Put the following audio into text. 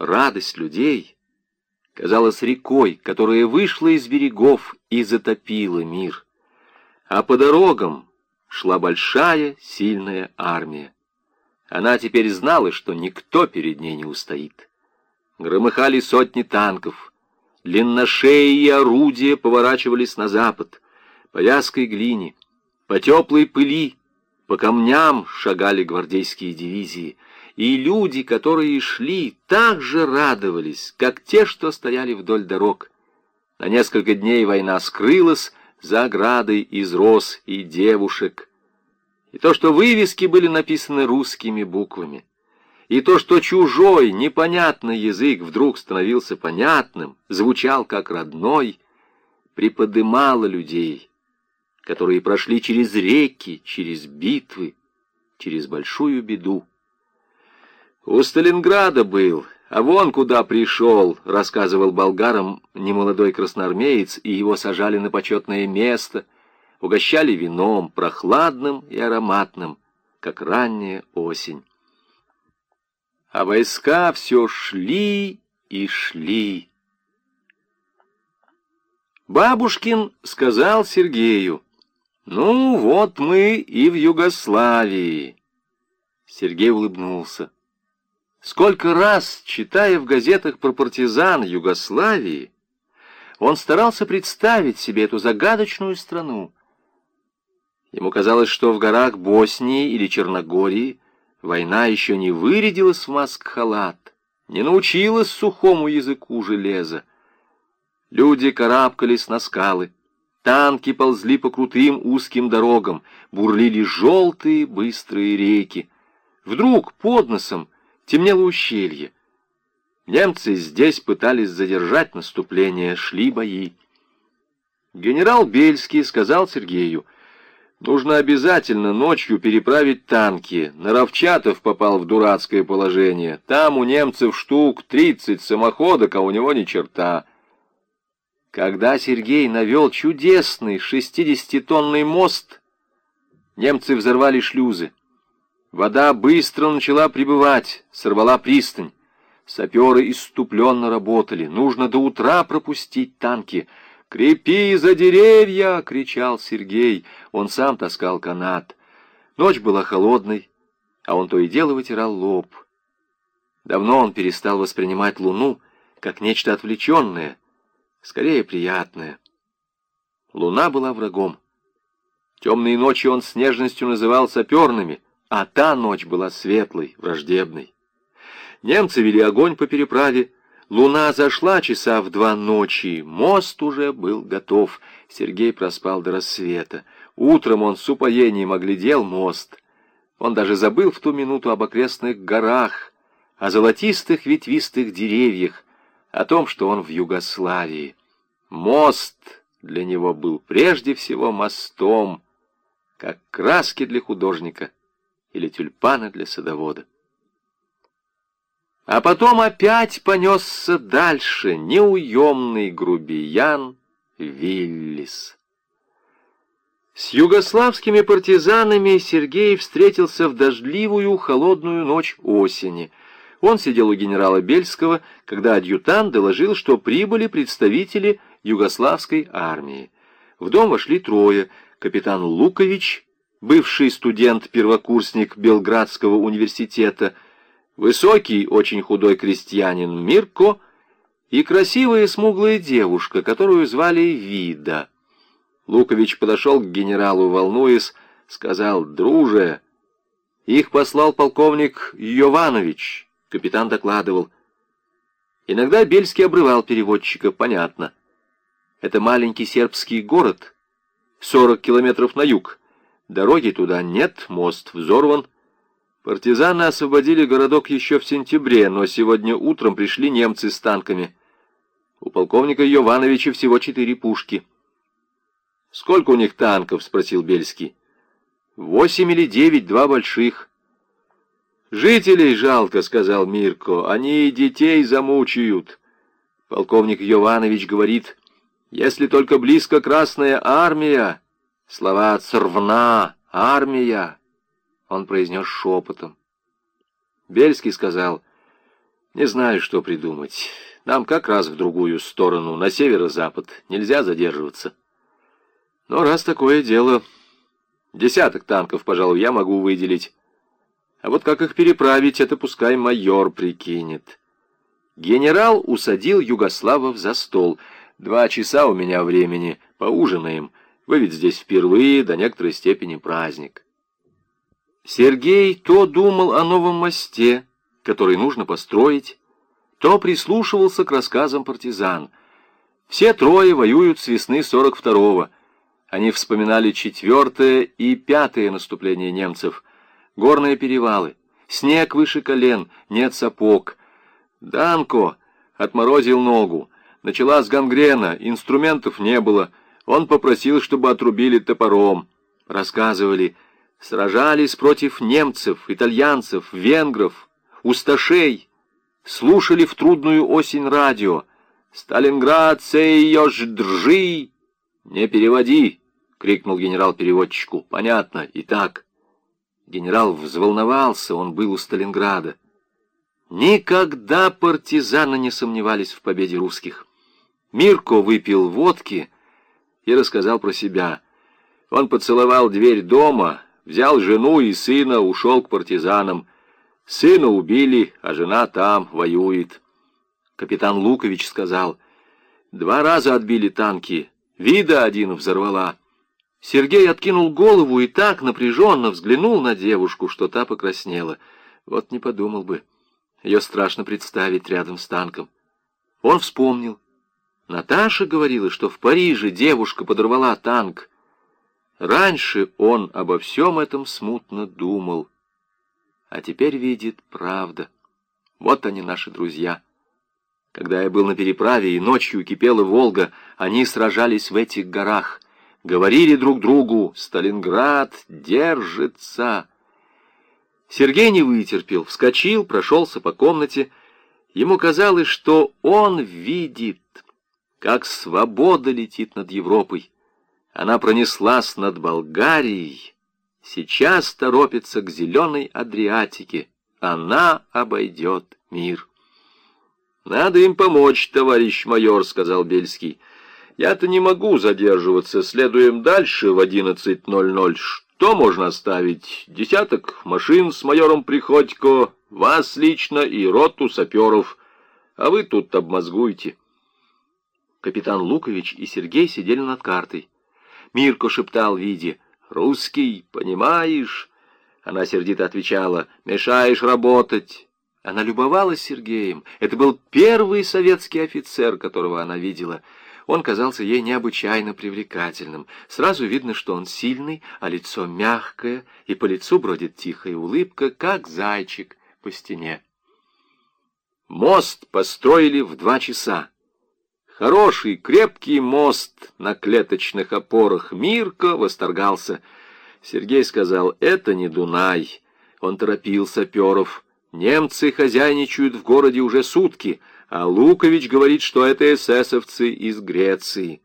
радость людей казалась рекой, которая вышла из берегов и затопила мир. А по дорогам шла большая, сильная армия. Она теперь знала, что никто перед ней не устоит. Громыхали сотни танков. Длинношеи и орудия поворачивались на запад. По вязкой глине, по теплой пыли, по камням шагали гвардейские дивизии. И люди, которые шли, так же радовались, как те, что стояли вдоль дорог. На несколько дней война скрылась за оградой из роз и девушек, и то, что вывески были написаны русскими буквами, и то, что чужой, непонятный язык вдруг становился понятным, звучал как родной, приподымало людей, которые прошли через реки, через битвы, через большую беду. «У Сталинграда был, а вон куда пришел», — рассказывал болгарам немолодой красноармеец, и его сажали на почетное место — угощали вином, прохладным и ароматным, как ранняя осень. А войска все шли и шли. Бабушкин сказал Сергею, «Ну, вот мы и в Югославии». Сергей улыбнулся. Сколько раз, читая в газетах про партизан Югославии, он старался представить себе эту загадочную страну, Ему казалось, что в горах Боснии или Черногории война еще не вырядилась в маск-халат, не научилась сухому языку железа. Люди карабкались на скалы, танки ползли по крутым узким дорогам, бурлили желтые быстрые реки. Вдруг под носом темнело ущелье. Немцы здесь пытались задержать наступление, шли бои. Генерал Бельский сказал Сергею, Нужно обязательно ночью переправить танки. Наровчатов попал в дурацкое положение. Там у немцев штук тридцать самоходок, а у него ни черта. Когда Сергей навел чудесный шестидесятитонный мост, немцы взорвали шлюзы. Вода быстро начала прибывать, сорвала пристань. Саперы иступленно работали. Нужно до утра пропустить танки — «Крепи за деревья!» — кричал Сергей. Он сам таскал канат. Ночь была холодной, а он то и дело вытирал лоб. Давно он перестал воспринимать луну как нечто отвлеченное, скорее приятное. Луна была врагом. Темные ночи он с нежностью называл саперными, а та ночь была светлой, враждебной. Немцы вели огонь по переправе, Луна зашла часа в два ночи, мост уже был готов. Сергей проспал до рассвета. Утром он с упоением оглядел мост. Он даже забыл в ту минуту об окрестных горах, о золотистых ветвистых деревьях, о том, что он в Югославии. Мост для него был прежде всего мостом, как краски для художника или тюльпаны для садовода. А потом опять понесся дальше неуемный грубиян Виллис. С югославскими партизанами Сергей встретился в дождливую холодную ночь осени. Он сидел у генерала Бельского, когда адъютант доложил, что прибыли представители югославской армии. В дом вошли трое. Капитан Лукович, бывший студент-первокурсник Белградского университета, высокий, очень худой крестьянин Мирко и красивая смуглая девушка, которую звали Вида. Лукович подошел к генералу, волнуясь, сказал «Друже». Их послал полковник Йованович, капитан докладывал. Иногда Бельский обрывал переводчика, понятно. Это маленький сербский город, 40 километров на юг. Дороги туда нет, мост взорван. Партизаны освободили городок еще в сентябре, но сегодня утром пришли немцы с танками. У полковника Йовановича всего четыре пушки. «Сколько у них танков?» — спросил Бельский. «Восемь или девять, два больших». «Жителей жалко», — сказал Мирко, — «они детей замучают». Полковник Йованович говорит, «Если только близко Красная Армия...» Слова «црвна», «армия» он произнес шепотом. Бельский сказал, Не знаю, что придумать. Нам как раз в другую сторону, на северо-запад. Нельзя задерживаться. Но раз такое дело, десяток танков, пожалуй, я могу выделить. А вот как их переправить, это пускай майор прикинет. Генерал усадил Югославов за стол. Два часа у меня времени, поужинаем. Вы ведь здесь впервые, до некоторой степени праздник. Сергей то думал о новом мосте, который нужно построить, то прислушивался к рассказам партизан. Все трое воюют с весны 42-го. Они вспоминали четвертое и пятое наступление немцев. Горные перевалы, снег выше колен, нет сапог. Данко отморозил ногу. Началась гангрена, инструментов не было. Он попросил, чтобы отрубили топором. Рассказывали, сражались против немцев, итальянцев, венгров, усташей, слушали в трудную осень радио. «Сталинград, сей ёж држи!» «Не переводи!» — крикнул генерал переводчику. «Понятно, и так». Генерал взволновался, он был у Сталинграда. Никогда партизаны не сомневались в победе русских. Мирко выпил водки и рассказал про себя. Он поцеловал дверь дома, взял жену и сына, ушел к партизанам. Сына убили, а жена там воюет. Капитан Лукович сказал, два раза отбили танки, вида один взорвала. Сергей откинул голову и так напряженно взглянул на девушку, что та покраснела. Вот не подумал бы. Ее страшно представить рядом с танком. Он вспомнил. Наташа говорила, что в Париже девушка подорвала танк. Раньше он обо всем этом смутно думал а теперь видит правда. Вот они, наши друзья. Когда я был на переправе и ночью кипела Волга, они сражались в этих горах, говорили друг другу «Сталинград держится». Сергей не вытерпел, вскочил, прошелся по комнате. Ему казалось, что он видит, как свобода летит над Европой. Она пронеслась над Болгарией, сейчас торопится к зеленой Адриатике. Она обойдет мир. «Надо им помочь, товарищ майор», — сказал Бельский. «Я-то не могу задерживаться. Следуем дальше в 11.00. Что можно оставить? Десяток машин с майором Приходько, вас лично и роту саперов. А вы тут обмозгуйте». Капитан Лукович и Сергей сидели над картой. Мирко шептал Виде — «Русский, понимаешь?» Она сердито отвечала, «Мешаешь работать». Она любовалась Сергеем. Это был первый советский офицер, которого она видела. Он казался ей необычайно привлекательным. Сразу видно, что он сильный, а лицо мягкое, и по лицу бродит тихая улыбка, как зайчик по стене. Мост построили в два часа. Хороший, крепкий мост на клеточных опорах. Мирка восторгался. Сергей сказал, это не Дунай. Он торопил саперов. Немцы хозяйничают в городе уже сутки, а Лукович говорит, что это эсэсовцы из Греции.